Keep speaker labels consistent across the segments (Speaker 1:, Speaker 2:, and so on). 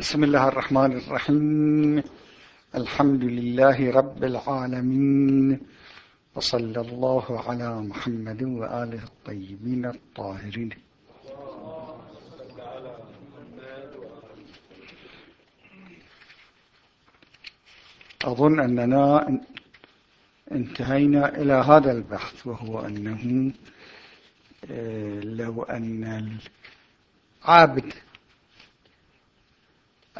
Speaker 1: بسم الله الرحمن الرحيم. الحمد لله رب العالمين. وصلى الله على محمد وآله الطيبين الطاهرين. أظن أننا انتهينا إلى هذا البحث وهو أنه آه، لو أن العابد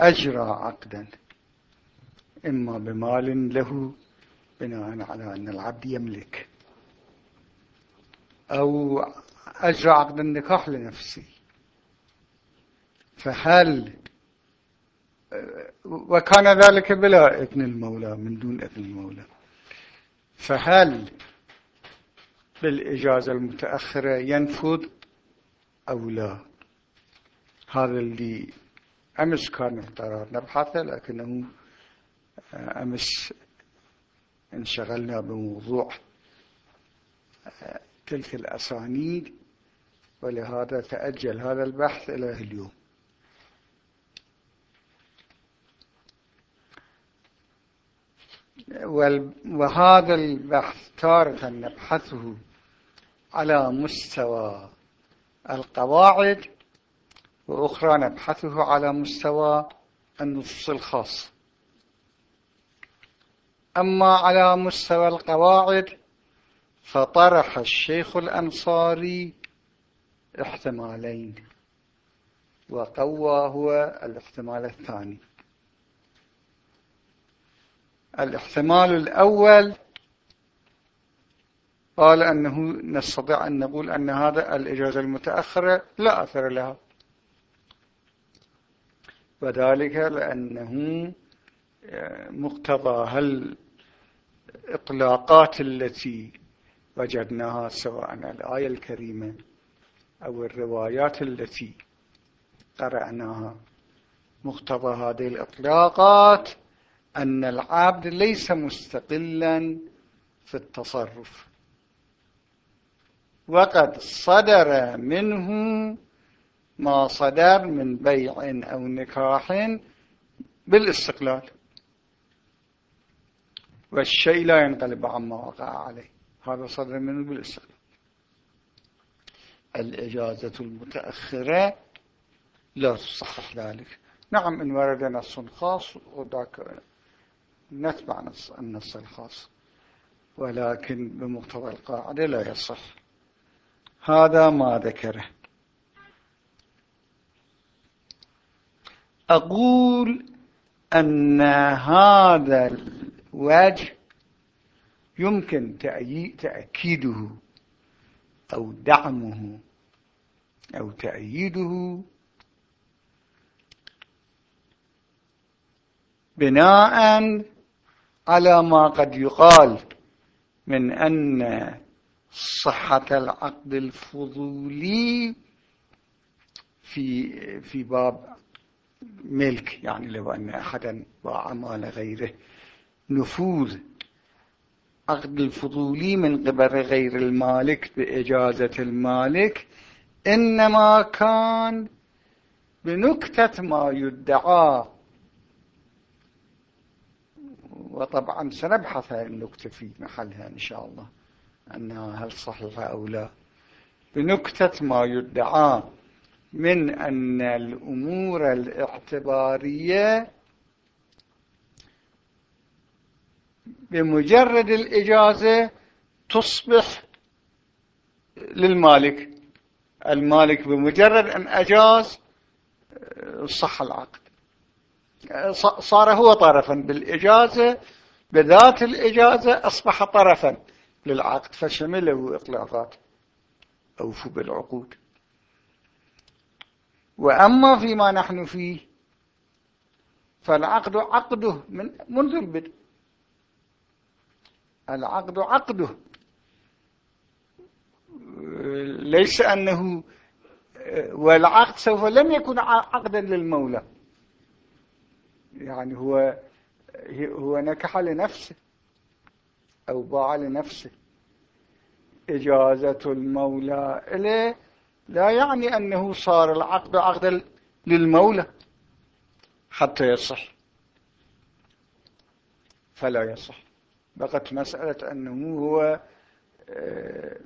Speaker 1: أجرى عقدا. إما بمال له بناء على أن العبد يملك. أو أجرى عقد النكاح لنفسه فهل وكان ذلك بلا إذن المولى من دون إذن المولى. فهل بالإجازة المتأخرة ينفذ أو لا؟ هذا اللي أمس كان افترار نبحثه لكنه آه، أمس انشغلنا بموضوع آه، تلك الأسانيد ولهذا تأجل هذا البحث إلى اليوم. وهذا البحث تارة نبحثه على مستوى القواعد وأخرى نبحثه على مستوى النصوص الخاص. أما على مستوى القواعد فطرح الشيخ الأنصاري احتمالين وقوى هو الاحتمال الثاني. الاحتمال الأول قال أنه نستطيع أن نقول أن هذا الإجازة المتأخرة لا أثر لها. وذلك لأنه آه، مقتضى الإطلاقات التي وجدناها سواء الآية الكريمة أو الروايات التي قرأناها مقتضى هذه الإطلاقات أن العبد ليس مستقلا في التصرف. وقد صدر منه ما صدر من بيع أو نكاح بالاستقلال. والشيء لا ينقلب عما وقع عليه. هذا صدر منه بالاستقلال. الإجازة المتأخرة لا تصحح ذلك. نعم إن ورد نص خاص وذاك نتبع نص النص الخاص. ولكن بمقتضى القاعدة لا يصح. هذا ما ذكره. أقول أن هذا الوجه يمكن تأكيده أو دعمه أو تأييده بناء على ما قد يقال من أن صحة العقد الفضولي في في باب ملك يعني لو أن أحدا باع مال غيره. نفوذ. عقد الفضولي من قبل غير المالك بإجازة المالك. إنما كان بنكتة ما يدعى. وطبعا سنبحث هذه النكتة في محلها إن شاء الله. أنها هل صحيحة أو لا. بنكتة ما يدعى. من أن الأمور الاعتبارية بمجرد الإجازة تصبح للمالك. المالك بمجرد أن أجاز صح العقد. صار هو طرفا بالإجازة بذات الإجازة أصبح طرفا للعقد فشمله إطلاقات أوفوا بالعقود وأما فيما نحن فيه فالعقد عقده من منذ البدء. العقد عقده. ليس أنه والعقد سوف لم يكن عقدا للمولى. يعني هو هو نكح لنفسه أو باع لنفسه. إجازة المولى إليه لا يعني أنه صار العقد عقدا للمولى حتى يصح. فلا يصح. بقت مسألة أنه هو آه،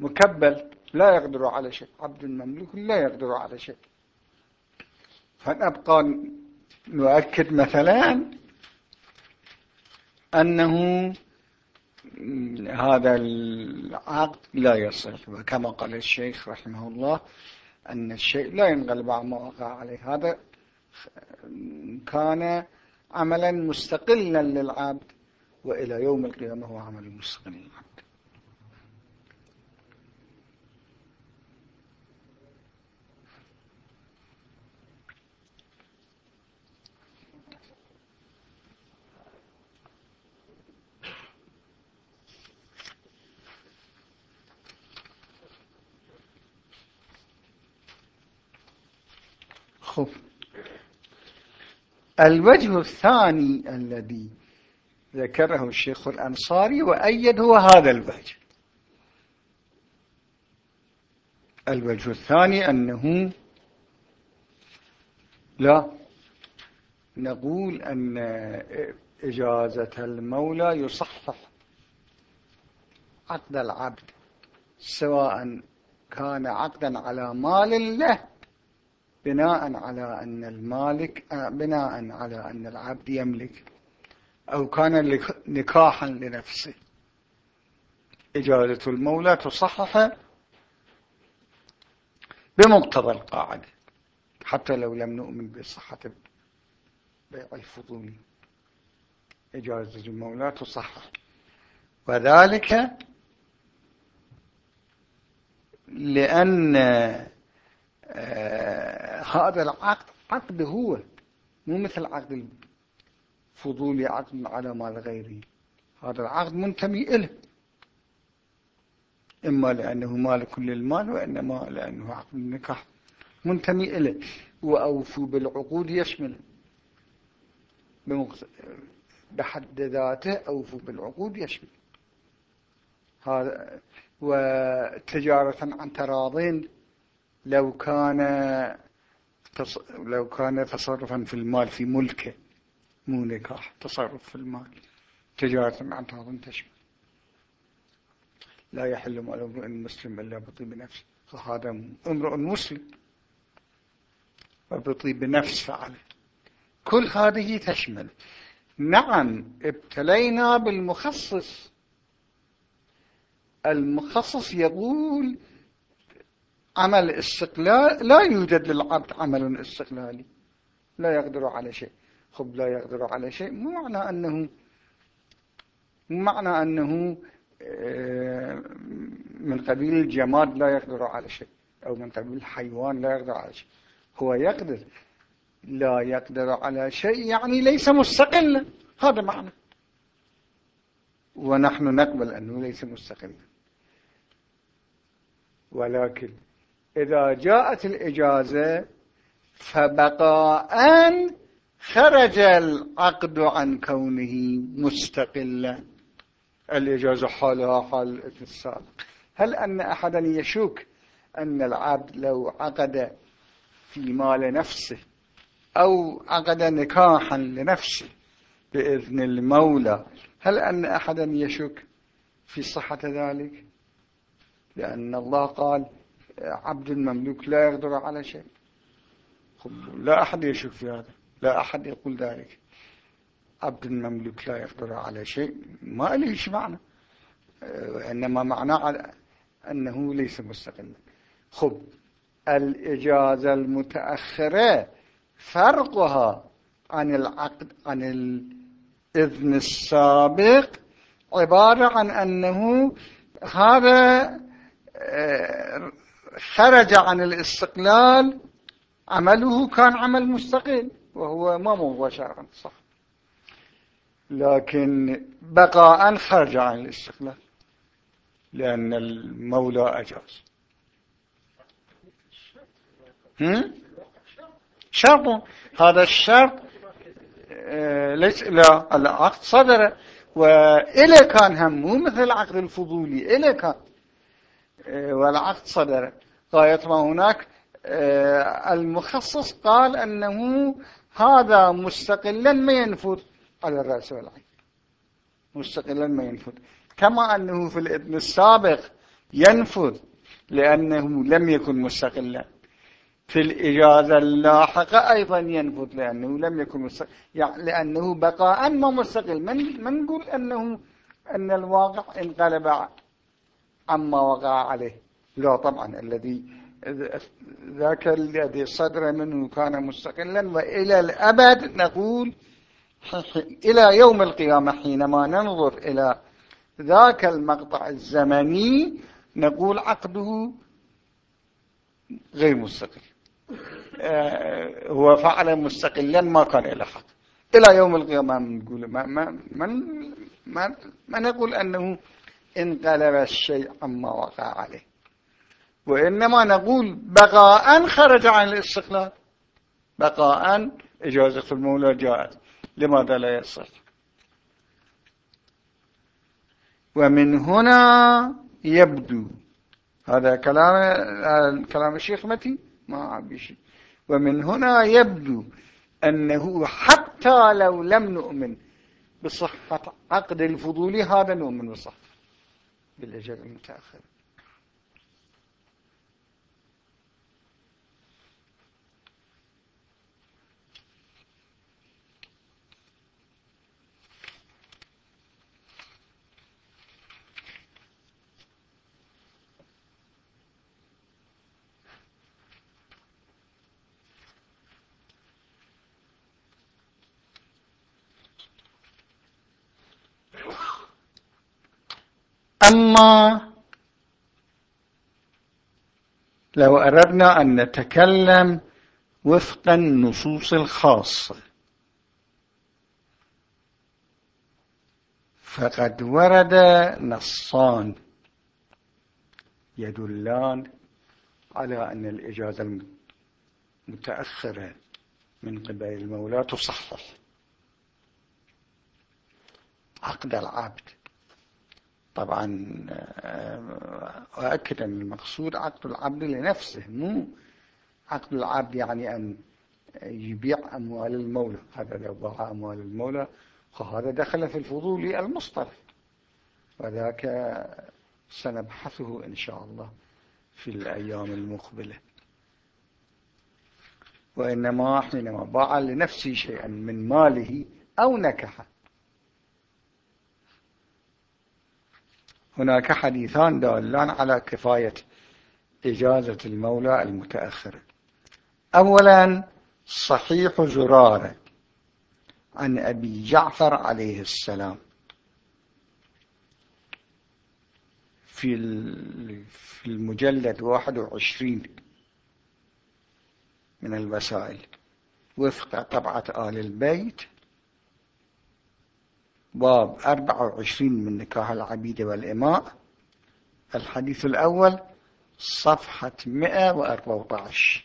Speaker 1: مكبل لا يقدر على شيء. عبد مملوك لا يقدر على شيء. فنبقى نؤكد مثلا أنه هذا العقد لا يصح وكما قال الشيخ رحمه الله أن الشيء لا ينقلب على ما وقع عليه. هذا كان عملا مستقلا للعبد وإلى يوم القيامة هو عمل مستقل للعبد خب الوجه الثاني الذي ذكره الشيخ الأنصاري وأيد هو هذا الوجه. الوجه الثاني أنه لا نقول أن إجازة المولى يصحح عقد العبد سواء كان عقدا على مال له بناء على أن المالك بناء على أن العبد يملك أو كان نكاحا لنفسه. إجازة المولى تصحح بمقتضى القاعدة حتى لو لم نؤمن بصحة بيع الفضول. إجازة المولى تصحح. وذلك لأن آه، هذا العقد عقد هو مو مثل عقد الفضولي عقد على مال غيره. هذا العقد منتمي إله إما لأنه مالك للمال وإنما لأنه عقد النكاح منتمي إله وأوفوا بالعقود يشمل بحد ذاته أوفوا بالعقود يشمل. هذا وتجارة عن تراضين لو كان لو كان تصرفا في المال في ملكه مو نكاح تصرف في المال. تجارة مع تعظم تشمل. لا يحل مال امرؤ مسلم إلا بطيب نفسه. فهذا امرؤ مسلم. وبطيب نفس فعله كل هذه تشمل. نعم ابتلينا بالمخصص. المخصص يقول عمل استقلال لا يوجد للعبد عمل استقلالي. لا يقدر على شيء. خب لا يقدر على شيء. مو معنى أنه مو معنى أنه آه، من قبيل الجماد لا يقدر على شيء أو من قبيل الحيوان لا يقدر على شيء. هو يقدر. لا يقدر على شيء يعني ليس مستقلا هذا معنى. ونحن نقبل أنه ليس مستقلا ولكن إذا جاءت الإجازة فبقاء خرج العقد عن كونه مستقلا. الإجازة حالها حال السابق هل أن أحدا يشك أن العبد لو عقد في مال نفسه أو عقد نكاحا لنفسه بإذن المولى هل أن أحدا يشك في صحة ذلك؟ لأن الله قال عبد مملوك لا يقدر على شيء. لا أحد يشك في هذا. لا أحد يقول ذلك. عبد مملوك لا يقدر على شيء. ما ليش معنى؟ إنما معناه أنه ليس مستقلا. خب الإجازة المتأخرة فرقها عن العقد عن الإذن السابق عبارة عن أنه هذا آه، خرج عن الاستقلال عمله كان عمل مستقل وهو ما موضوع شرعا صح لكن بقاء خرج عن الاستقلال لأن المولى أجاز. شرط. هذا الشرط آه، ليس لا العقد صدر. وإلى كان هم مو مثل العقد الفضولي إلى كان آه، والعقد صدر. غاية ما هناك آه، المخصص قال أنه هذا مستقلا ما ينفذ. على الرأس والعين. مستقلا ما ينفذ. كما أنه في الإذن السابق ينفذ لأنه لم يكن مستقلا. في الإجازة اللاحقة أيضا ينفذ لأنه لم يكن مستقل يعني لأنه بقاء ما مستقل. من, من نقول أنه أن الواقع انقلب عما وقع عليه. لا طبعا الذي ذاك الذي صدر منه كان مستقلا وإلى الأبد نقول إلى يوم القيامة حينما ننظر إلى ذاك المقطع الزمني نقول عقده غير مستقل. آه، هو فعل مستقلا ما كان له حق. إلى يوم القيامة نقول ما, ما, ما, ما, ما نقول أنه انقلب الشيء عما وقع عليه. وإنما نقول بقاء خرج عن الاستقلال. بقاء إجازة المولى جاءت. لماذا لا يصح؟ ومن هنا يبدو. هذا كلام كلام الشيخ متي؟ ما بشيء. ومن هنا يبدو أنه حتى لو لم نؤمن بصحة عقد الفضول هذا نؤمن بصحة. بالأجل المتأخر. أما لو أردنا أن نتكلم وفق النصوص الخاصة فقد ورد نصان يدلان على أن الإجازة المتأخرة من قبل المولى تصحح. عقد العبد طبعا آه، أؤكد أن المقصود عقد العبد لنفسه مو عقد العبد يعني أن يبيع أموال المولى. هذا لو باع أموال المولى فهذا دخل في الفضول المصطلح وذاك سنبحثه إن شاء الله في الأيام المقبلة. وإنما حينما باع لنفسه شيئا من ماله أو نكحه هناك حديثان دالان على كفاية إجازة المولى المتأخر. أولا صحيح زرارة عن أبي جعفر عليه السلام. في المجلد 21 من الوسائل وفق طبعة آل البيت باب 24 من نكاح العبيد والإماء. الحديث الأول صفحة 114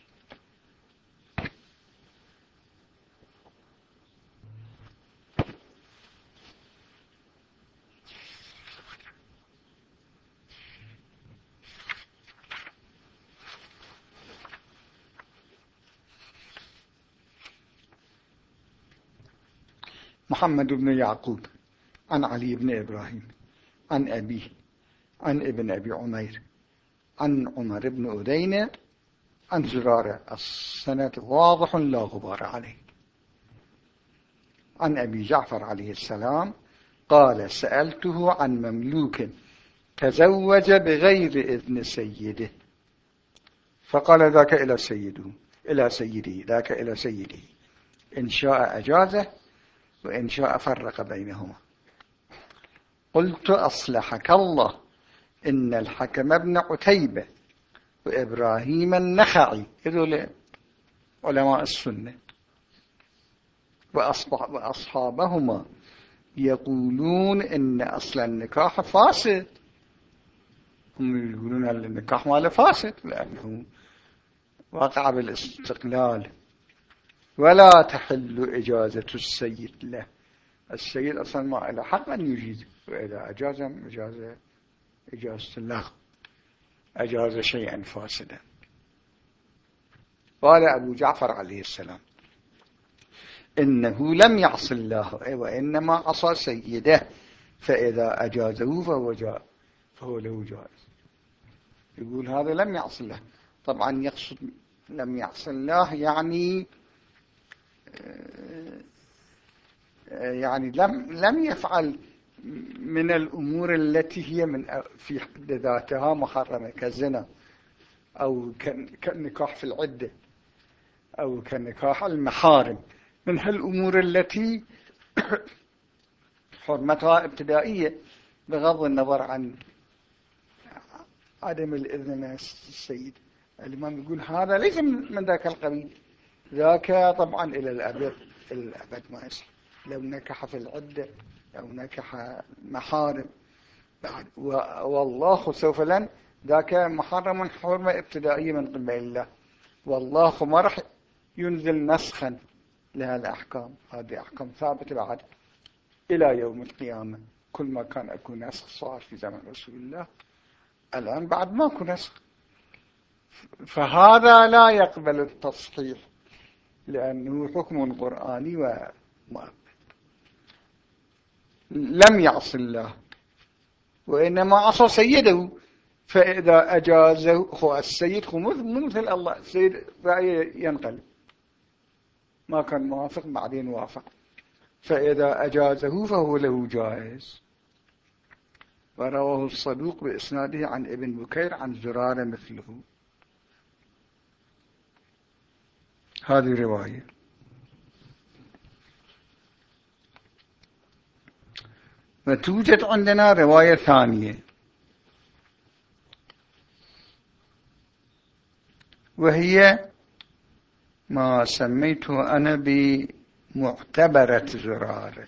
Speaker 1: محمد بن يعقوب. عن علي بن إبراهيم عن أبيه عن ابن أبي عمير عن عمر بن أدين عن زرارة. السنة واضح لا غبار عليه. عن أبي جعفر عليه السلام قال سألته عن مملوك تزوج بغير إذن سيده. فقال ذاك إلى سيده إلى سيده ذاك إلى سيده. إن شاء أجازه وإن شاء فرق بينهما. قلت أصلحك الله. إن الحكم ابن عتيبة وإبراهيم النخعي. هذول علماء السنة. وأصحابهما يقولون إن أصل النكاح فاسد. هم يقولون أن النكاح ماله فاسد لأنه وقع بالاستقلال. ولا تحل إجازة السيد له. السيد أصلا ما له حق أن يجيز وإذا أجاز إجازة إجازة الله. أجاز شيئا فاسدا. قال أبو جعفر عليه السلام إنه لم يعص الله وإنما عصى سيده فإذا أجازه فهو جاء فهو له جائز. يقول هذا لم يعص الله. طبعا يقصد لم يعص الله يعني يعني لم لم يفعل من الأمور التي هي من في حد ذاتها محرمة كالزنا أو كالنكاح في العدة أو كنكاح المحارم. من هالأمور التي حرمتها ابتدائية بغض النظر عن عدم الإذن من السيد. الإمام يقول هذا ليس من ذاك القبيل ذاك طبعا إلى الأبد الأبد ما يصح. لو نكح في العدة أو نكح محارم. بعد والله سوف لن ذاك محرم حرمة ابتدائية من قبل الله. والله ما راح ينزل نسخا لهذه الأحكام. هذه أحكام ثابتة بعد إلى يوم القيامة. كل ما كان أكون نسخ صار في زمن رسول الله الآن بعد ما أكون نسخ. فهذا لا يقبل التصحيح لأنه حكم قرآني ومؤبد لم يعص الله. وإنما عصى سيده فإذا أجازه هو السيد هو مو مثل الله. السيد رأيه ينقل. ما كان موافق بعدين وافق. فإذا أجازه فهو له جائز. ورواه الصدوق بإسناده عن ابن بكير عن زرار مثله. هذه رواية. وتوجد عندنا رواية ثانية. وهي ما سميته أنا بمعتبرة زرار.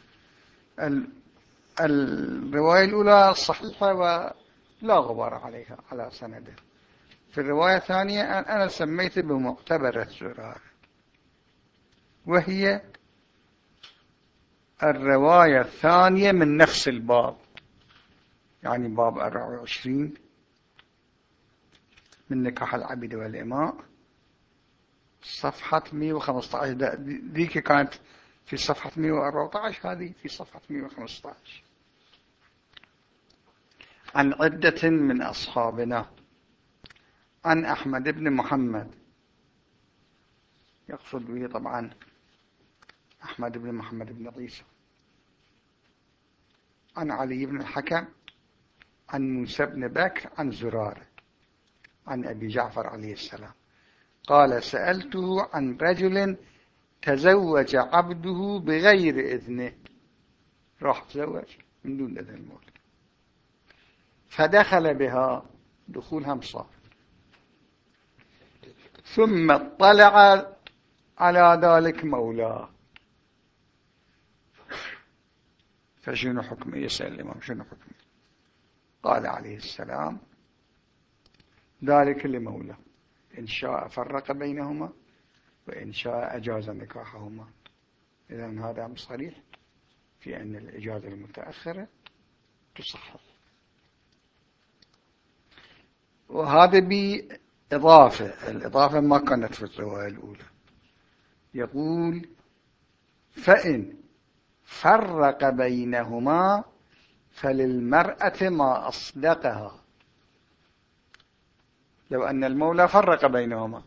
Speaker 1: الرواية الأولى صحيحة ولا غبار عليها على سنده. في الرواية الثانية أنا سميته بمعتبرة زرار. وهي الرواية الثانية من نفس الباب. يعني باب 24 من نكاح العبد والإماء. صفحة 115 ذيك كانت في صفحة 114 هذه في صفحة 115 عن عدة من أصحابنا. عن أحمد بن محمد. يقصد به طبعا. أحمد بن محمد بن عيسى. عن علي بن الحكم عن موسى بن بكر عن زرار عن أبي جعفر عليه السلام. قال سألته عن رجل تزوج عبده بغير إذنه. راح تزوج من دون إذن المولد فدخل بها دخول هم صار ثم اطلع على ذلك مولاه. فشنو حكمه يسأل الإمام شنو حكمه قال عليه السلام ذلك لمولاه إن شاء فرق بينهما وإن شاء أجاز نكاحهما. إذا هذا صريح في أن الإجازة المتأخرة تصحح. وهذا بإضافة الإضافة ما كانت في الرواية الأولى. يقول فإن فرق بينهما فللمرأة ما أصدقها. لو أن المولى فرق بينهما.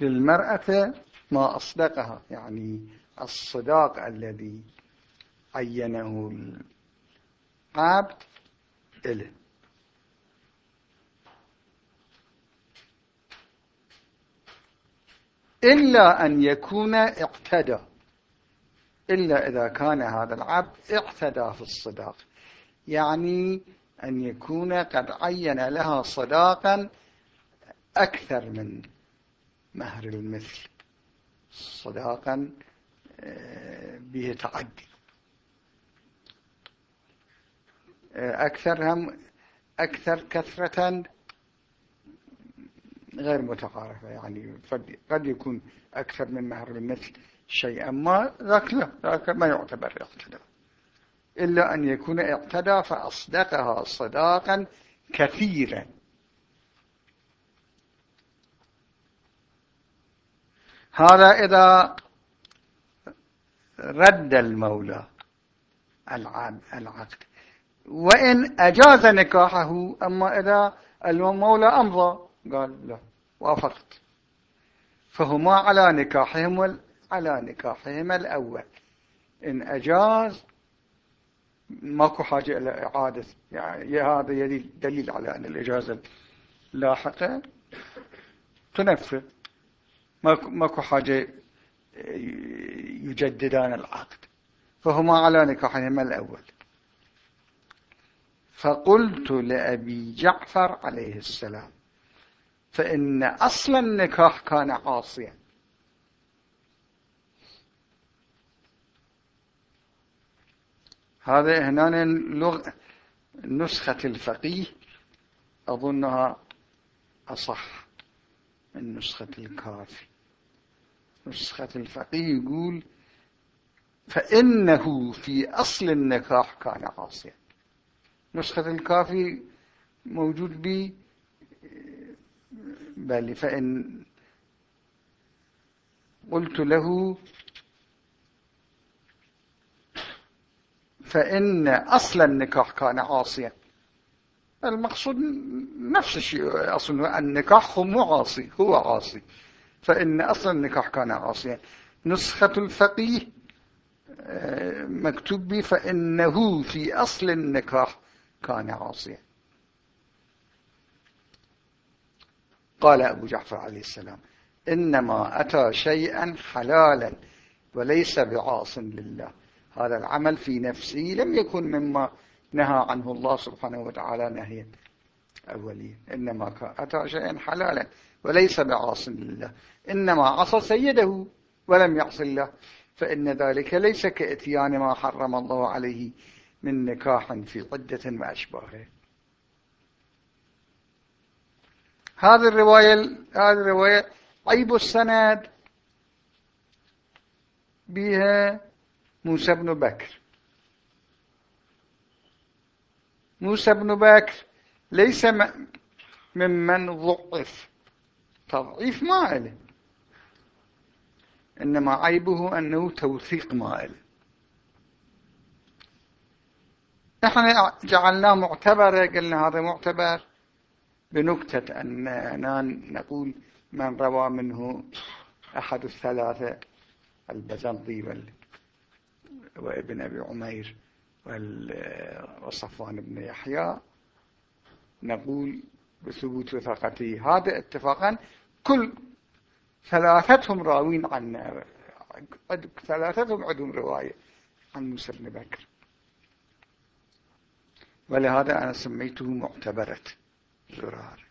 Speaker 1: للمرأة ما أصدقها يعني الصداق الذي عينه العبد إله إلا أن يكون اقتدى. إلا إذا كان هذا العبد اعتدى في الصداق. يعني أن يكون قد عين لها صداقا أكثر من مهر المثل صداقا آه، به تعدي. آه، أكثر هم أكثر كثرة غير متعارفة يعني قد يكون أكثر من مهر المثل. شيئا. ما ذاك لا ذاك ما يعتبر اعتداء إلا أن يكون اعتدى فأصدقها صداقا كثيرا. هذا إذا رد المولى العقد. وإن أجاز نكاحه أما إذا المولى أمضى قال لا وافقت. فهما على نكاحهم على نكاحهم الأول. إن أجاز ماكو حاجة إلى إعادة يعني هذا دليل على أن الإجازة اللاحقة تنفذ. ماكو حاجة يجددان العقد. فهما على نكاحهما الأول. فقلت لأبي جعفر عليه السلام فإن أصل النكاح كان عاصيا. هذا هنا نسخة الفقيه أظنها أصح من نسخة الكافي. نسخة الفقيه يقول فإنه في أصل النكاح كان عاصيا. نسخة الكافي موجود بي بل فإن قلت له فإن أصل النكاح كان عاصيا. المقصود نفس الشيء أصل النكاح هو عاصي هو عاصي. فإن أصل النكاح كان عاصيا. نسخة الفقيه آه، مكتوب بي فإنه في أصل النكاح كان عاصيا. قال أبو جعفر عليه السلام إنما أتى شيئا حلالا وليس بعاص لله. هذا العمل في نفسه لم يكن مما نهى عنه الله سبحانه وتعالى نهيا أوليا إنما أتى شيئا حلالا وليس بعاص لله. إنما عصى سيده ولم يعص الله. فإن ذلك ليس كإتيان ما حرم الله عليه من نكاح في عدة وأشباهه هذه الرواية هذه الرواية عيب السند بها موسى بن بكر. موسى بن بكر ليس ممن ضعف. تضعيف ما له إنما عيبه أنه توثيق ما له نحن جعلناه معتبر قلنا هذا معتبر بنكتة أننا نقول من روى منه أحد الثلاثة البزنطي وابن أبي عمير وصفوان بن يحيى. نقول بثبوت وثاقته. هذا اتفاقا كل ثلاثتهم راوين عن ثلاثتهم عندهم رواية عن موسى بن بكر. ولهذا أنا سميته معتبرة زرار.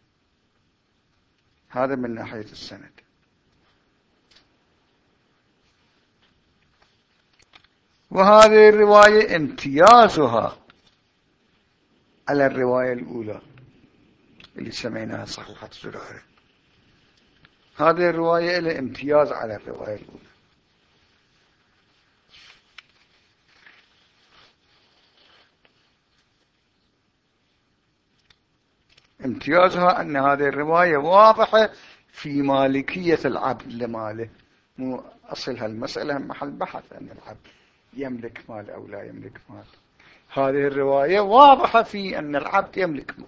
Speaker 1: هذا من ناحية السند. وهذه الرواية امتيازها على الرواية الأولى اللي سميناها صحيحة زرارة هذه الرواية لها امتياز على الرواية الأولى. امتيازها أن هذه الرواية واضحة في مالكية العبد لماله. مو أصلها المسألة محل بحث أن العبد. يملك مال أو لا يملك مال. هذه الرواية واضحة في أن العبد يملك مال.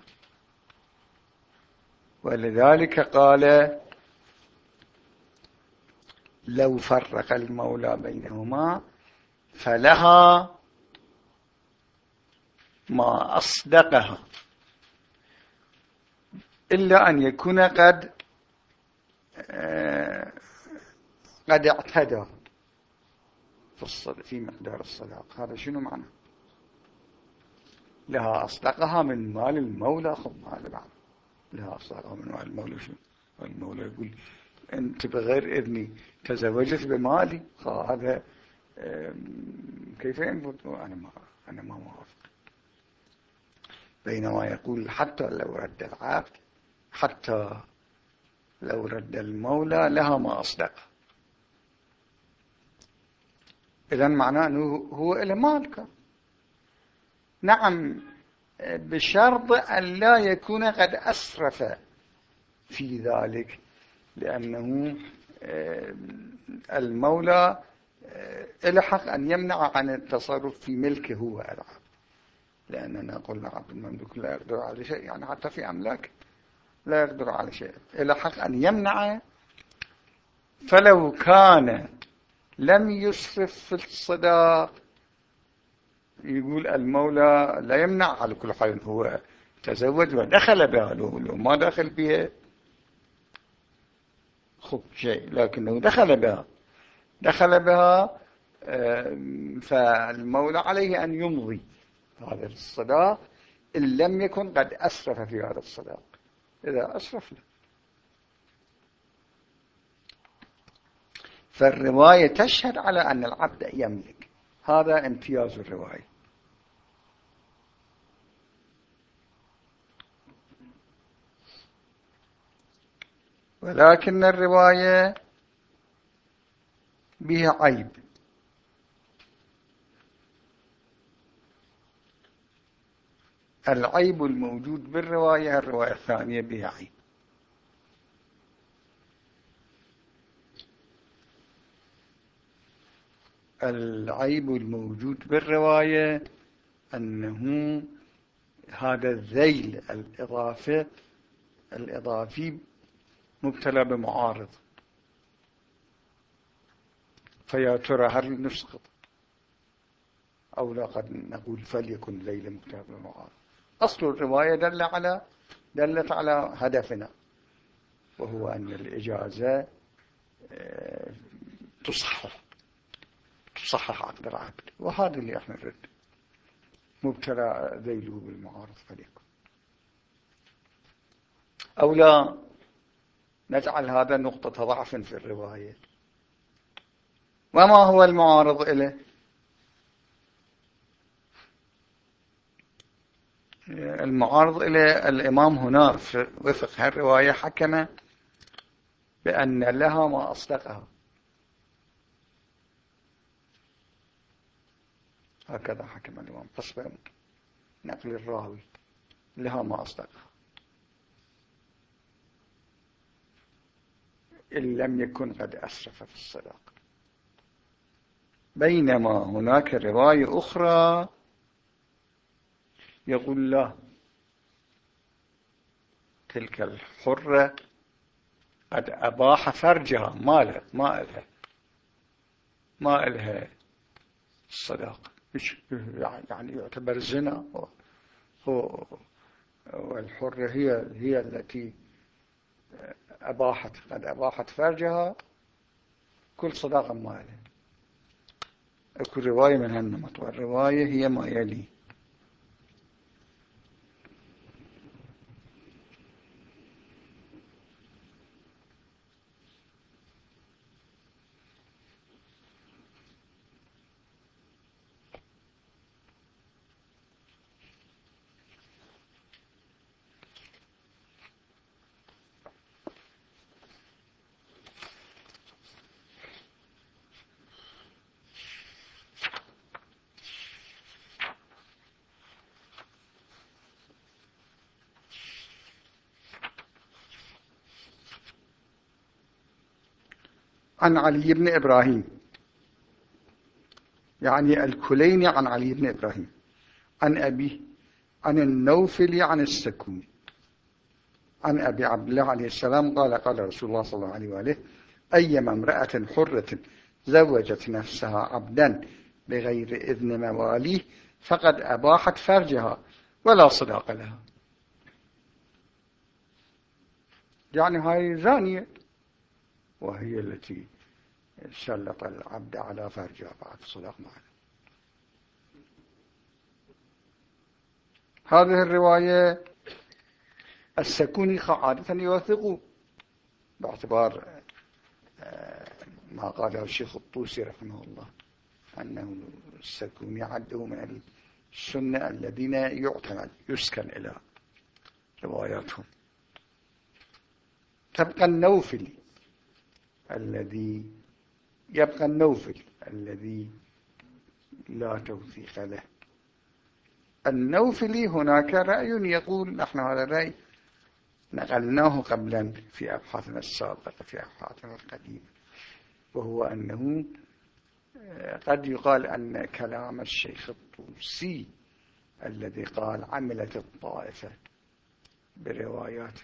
Speaker 1: ولذلك قال لو فرق المولى بينهما فلها ما أصدقها. إلا أن يكون قد آه، قد اعتدى. في في مقدار الصداق. هذا شنو معنى؟ لها أصدقها من مال المولى. خب مال بعض. لها أصدقها من مال المولى شنو؟ المولى يقول أنت بغير إذني تزوجت بمالي؟ هذا كيف ينفذ أنا ما أنا ما موافق. بينما يقول حتى لو رد العقد حتى لو رد المولى لها ما أصدق إذا معناه أنه هو إلى مالك. نعم بشرط أن لا يكون قد أسرف في ذلك لأنه آه، المولى آه، له حق أن يمنع عن التصرف في ملكه هو العبد. لأننا قلنا عبد المملوك لا يقدر على شيء يعني حتى في أملاك لا يقدر على شيء. له حق أن يمنع فلو كان لم يسرف في الصداق. يقول المولى لا يمنع على كل حال هو تزوج ودخل بها ما دخل بها خب شيء لكنه دخل بها. دخل بها فالمولى عليه أن يمضي هذا الصداق إن لم يكن قد أسرف في هذا الصداق. إذا أسرف له. فالرواية تشهد على أن العبد يملك. هذا امتياز الرواية. ولكن الرواية بها عيب. العيب الموجود بالرواية الرواية الثانية بها عيب. العيب الموجود بالرواية أنه هذا الذيل الإضافة الإضافي مبتلى بمعارض. فيا ترى هل نسقط؟ أو لا قد نقول فليكن ذيل مبتلى بمعارض. أصل الرواية دل على دلت على هدفنا وهو أن الإجازة آه، تصحح. تصحح عقد العبد وهذا اللي إحنا نرد. مبتلى ذيله بالمعارض فليكن أو لا نجعل هذا نقطة ضعف في الرواية. وما هو المعارض إليه؟ المعارض إلى الإمام هنا في وفق الرواية حكم بأن لها ما أصدقها. هكذا حكم الإمام. حسب نقل الراوي لها ما أصدقها إن لم يكن قد أسرف في الصداق بينما هناك رواية أخرى يقول لا تلك الحرة قد أباح فرجها ما لها ما لها ما لها الصداقة يعني يعتبر زنا والحرة هي هي التي أباحت قد أباحت فرجها كل صداقة ما لها أكو رواية من هالنمط والرواية هي ما يلي. عن علي بن إبراهيم. يعني الكليني عن علي بن إبراهيم. عن أبيه عن النوفل عن السكون. عن أبي عبد الله عليه السلام قال قال رسول الله صلى الله عليه وآله أيما امرأة حرة زوجت نفسها عبدا بغير إذن مواليه فقد أباحت فرجها ولا صداق لها. يعني هاي زانية وهي التي سلط العبد على فرجه بعد صدق معنا. هذه الرواية السكوني عادة يوثق باعتبار آه، ما قاله الشيخ الطوسي رحمه الله أنه السكوني عده من السنة الذين يعتمد يسكن إلى رواياتهم. تبقى النوفلي الذي يبقى النوفل الذي لا توثيق له. النوفلي هناك رأي يقول نحن هذا الرأي نقلناه قبلا في أبحاثنا السابقة في أبحاثنا القديمة وهو أنه آه، قد يقال أن كلام الشيخ الطوسي الذي قال عملت الطائفة بروايات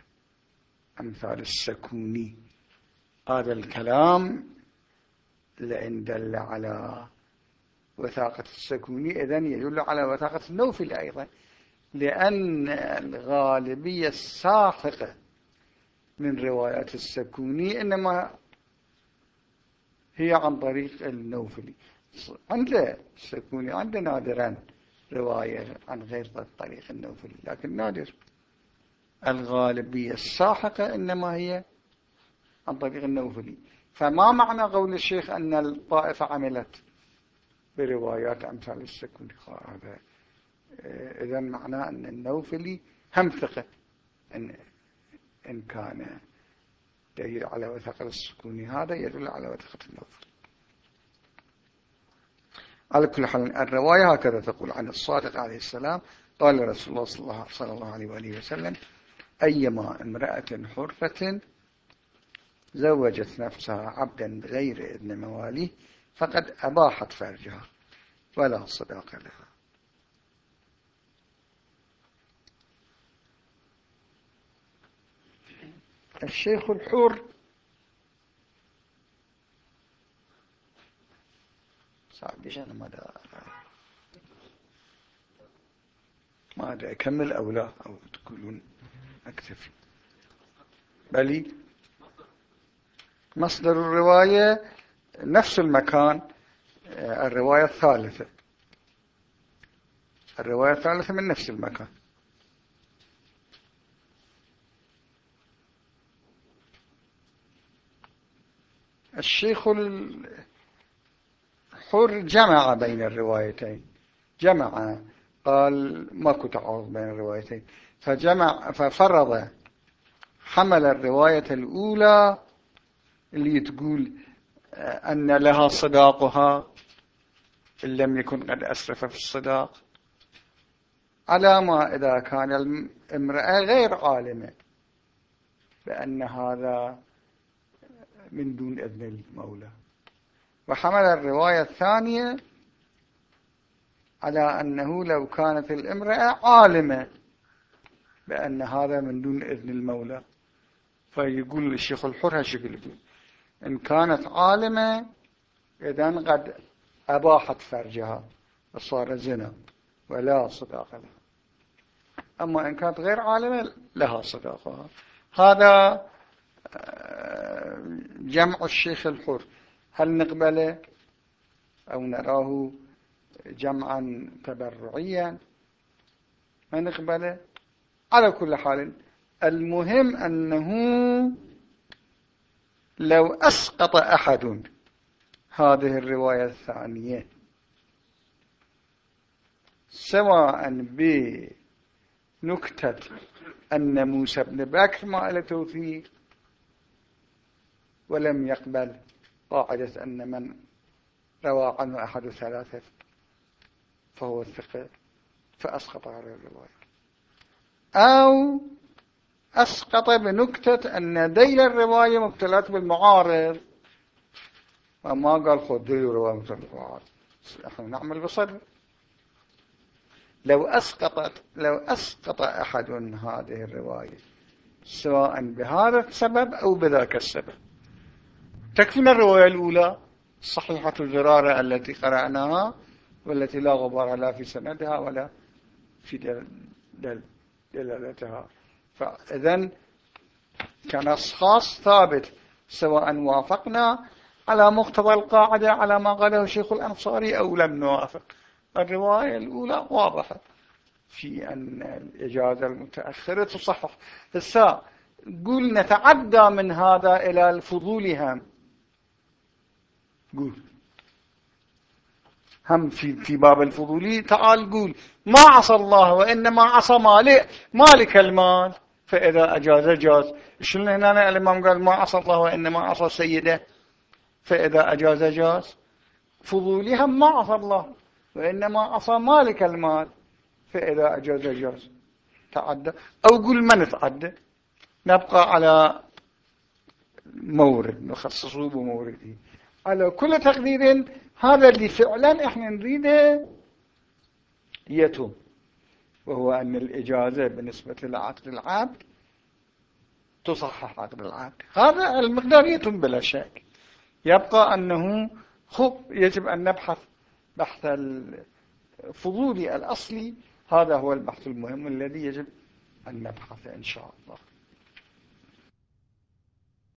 Speaker 1: أمثال السكوني هذا الكلام لأن دل على وثاقة السكوني إذن يدل على وثاقة النوفلي أيضا لأن الغالبية الساحقة من روايات السكوني إنما هي عن طريق النوفلي عند السكوني عنده نادرا رواية عن غير طريق النوفلي لكن نادر. الغالبية الساحقة إنما هي عن طريق النوفلي فما معنى قول الشيخ أن الطائفة عملت بروايات أمثال السكوني هذا إذا معناه أن النوفلي هم ثقة إن, إن كان دليل على وثاقة السكوني هذا يدل على وثاقة النوفلي. على كل حال الرواية هكذا تقول عن الصادق عليه السلام قال رسول الله صلى الله عليه وآله وسلم أيما امرأة حرفة زوجت نفسها عبدا بغير إذن مواليه فقد أباحت فرجها ولا صداق لها. الشيخ الحر صعب أنا ما ما أدري أكمل أو لا؟ أو تقولون أكتفي. بلي؟ مصدر الرواية نفس المكان آه، الرواية الثالثة. الرواية الثالثة من نفس المكان. الشيخ الحر جمع بين الروايتين. جمع قال ماكو تعارض بين الروايتين. فجمع ففرض حمل الرواية الأولى اللي تقول آه، أن لها صداقها إن لم يكن قد أسرف في الصداق. على ما إذا كان الامرأة غير عالمة بأن هذا من دون إذن المولى. وحمل الرواية الثانية على أنه لو كانت الامرأة عالمة بأن هذا من دون إذن المولى. فيقول الشيخ الحر هالشكل يقول. إن كانت عالمة إذن قد أباحت فرجها وصار زنا ولا صداق لها. أما إن كانت غير عالمة لها صداقها هذا آه، جمع الشيخ الحر. هل نقبله أو نراه جمعا تبرعيا؟ ما نقبله. على كل حال المهم أنه لو أسقط أحد. هذه الرواية الثانية. سواء بنكتة أن موسى بن بكر ما له توثيق ولم يقبل قاعدة أن من روى عنه أحد ثلاثة فهو الثقة فأسقط على الرواية. أو أسقط بنكتة أن ديل الرواية مبتلأت بالمعارض. وما قال خذ ديل الرواية مبتلأت بالمعارض. نحن نعمل بصدر لو أسقطت لو أسقط أحد هذه الرواية سواء بهذا السبب أو بذاك السبب. تكفينا الرواية الأولى صحيحة الزرارة التي قرأناها والتي لا غبار لا في سندها ولا في دل دل دلالتها. فإذا كنص خاص ثابت سواء وافقنا على مقتضى القاعدة على ما قاله شيخ الأنصاري أو لم نوافق. الرواية الأولى واضحة في أن الإجازة المتأخرة تصحح. الساعة قول نتعدى من هذا إلى الفضول هم قول هم في في باب الفضولي تعال قول ما عصى الله وإنما عصى مالك مالك المال. فإذا أجاز جاز. شنو هنا الإمام قال ما عصى الله وإنما عصى سيده؟ فإذا أجاز جاز. فضولي هم ما عصى الله وإنما عصى مالك المال. فإذا أجاز جاز. تعدى أو قل من تعدى نبقى على مورد نخصصه بمورده. على كل تقدير هذا اللي فعلا إحنا نريده يتم وهو أن الإجازة بالنسبة لعقد العبد تصحح عقد العقد هذا المقدار يتم بلا شك. يبقى أنه خب يجب أن نبحث بحث الفضولي الأصلي. هذا هو البحث المهم الذي يجب أن نبحث إن شاء الله.